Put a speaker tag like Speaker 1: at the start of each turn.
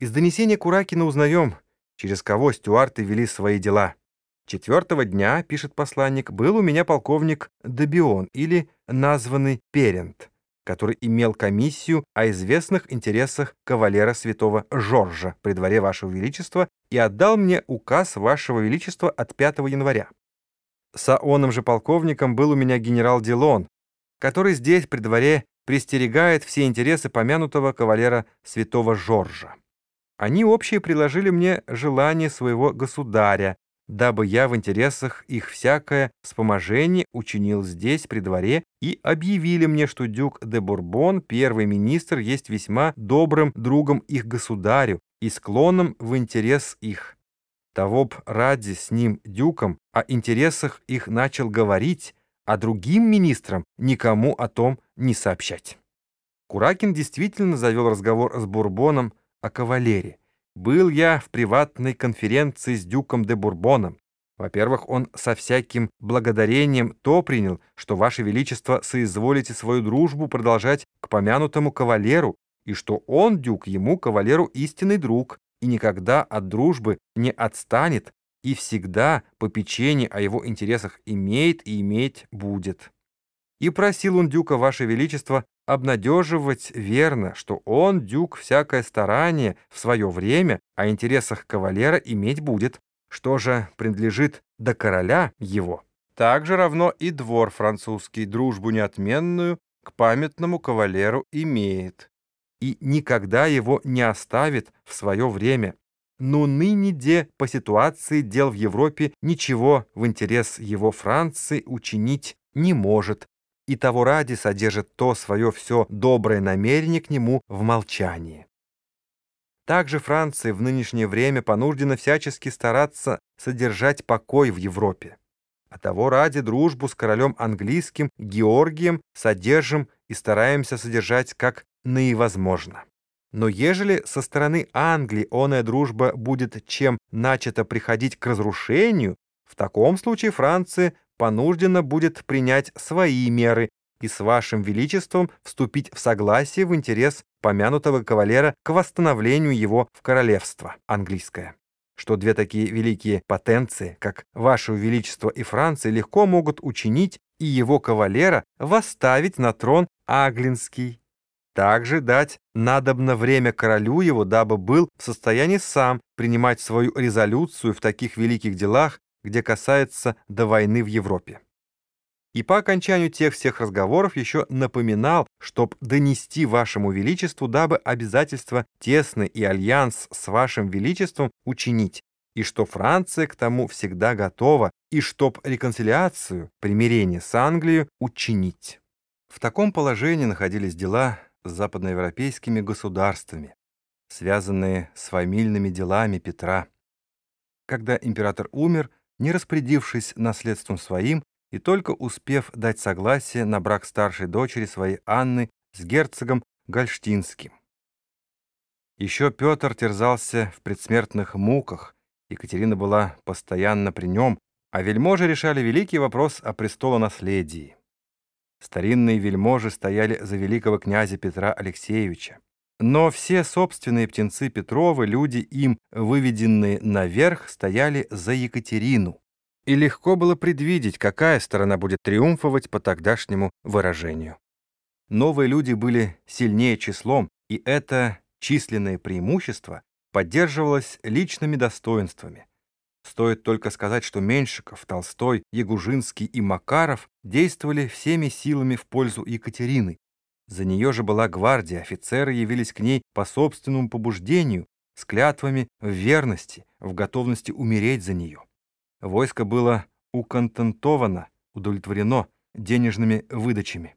Speaker 1: Из донесения Куракина узнаем, через кого стюарты вели свои дела. Четвертого дня, пишет посланник, был у меня полковник Добион или названный Перент, который имел комиссию о известных интересах кавалера святого Жоржа при дворе Вашего Величества и отдал мне указ Вашего Величества от 5 января. Со оным же полковником был у меня генерал Дилон, который здесь при дворе пристерегает все интересы помянутого кавалера святого Жоржа. Они общие приложили мне желание своего государя, дабы я в интересах их всякое вспоможение учинил здесь, при дворе, и объявили мне, что дюк де Бурбон, первый министр, есть весьма добрым другом их государю и склонным в интерес их. Того б ради с ним дюком о интересах их начал говорить, а другим министрам никому о том не сообщать. Куракин действительно завел разговор с Бурбоном о кавалере. Был я в приватной конференции с дюком де Бурбоном. Во-первых, он со всяким благодарением то принял, что Ваше Величество соизволите свою дружбу продолжать к помянутому кавалеру, и что он, дюк, ему, кавалеру, истинный друг, и никогда от дружбы не отстанет, и всегда попечение о его интересах имеет и иметь будет. И просил он дюка, Ваше Величество, обнадеживать верно, что он, дюк, всякое старание в свое время о интересах кавалера иметь будет, что же принадлежит до короля его. Также равно и двор французский дружбу неотменную к памятному кавалеру имеет и никогда его не оставит в свое время. Но ныне де по ситуации дел в Европе ничего в интерес его Франции учинить не может, и того ради содержит то свое все доброе намерение к нему в молчании. Также Франция в нынешнее время понуждена всячески стараться содержать покой в Европе. А того ради дружбу с королем английским Георгием содержим и стараемся содержать как наивозможно. Но ежели со стороны Англии оная дружба будет чем начато приходить к разрушению, в таком случае Франция понуждена будет принять свои меры и с вашим величеством вступить в согласие в интерес помянутого кавалера к восстановлению его в королевство английское. Что две такие великие потенции, как ваше величество и Франция, легко могут учинить и его кавалера восставить на трон Аглинский. Также дать надобно время королю его, дабы был в состоянии сам принимать свою резолюцию в таких великих делах, где касается до войны в Европе. И по окончанию тех всех разговоров еще напоминал, чтоб донести вашему величеству, дабы обязательство тесный и альянс с вашим величеством учинить, и что Франция к тому всегда готова, и чтоб реконсилиацию, примирение с Англией учинить. В таком положении находились дела с западноевропейскими государствами, связанные с фамильными делами Петра. Когда император умер, не распорядившись наследством своим и только успев дать согласие на брак старшей дочери своей Анны с герцогом Гольштинским. Еще Петр терзался в предсмертных муках, Екатерина была постоянно при нем, а вельможи решали великий вопрос о престолонаследии. Старинные вельможи стояли за великого князя Петра Алексеевича. Но все собственные птенцы Петровы, люди им выведенные наверх, стояли за Екатерину. И легко было предвидеть, какая сторона будет триумфовать по тогдашнему выражению. Новые люди были сильнее числом, и это численное преимущество поддерживалось личными достоинствами. Стоит только сказать, что Меньшиков, Толстой, Ягужинский и Макаров действовали всеми силами в пользу Екатерины, за нее же была гвардия, офицеры явились к ней по собственному побуждению, с клятвами в верности, в готовности умереть за нее. Войско было уконтентовано, удовлетворено денежными выдачами.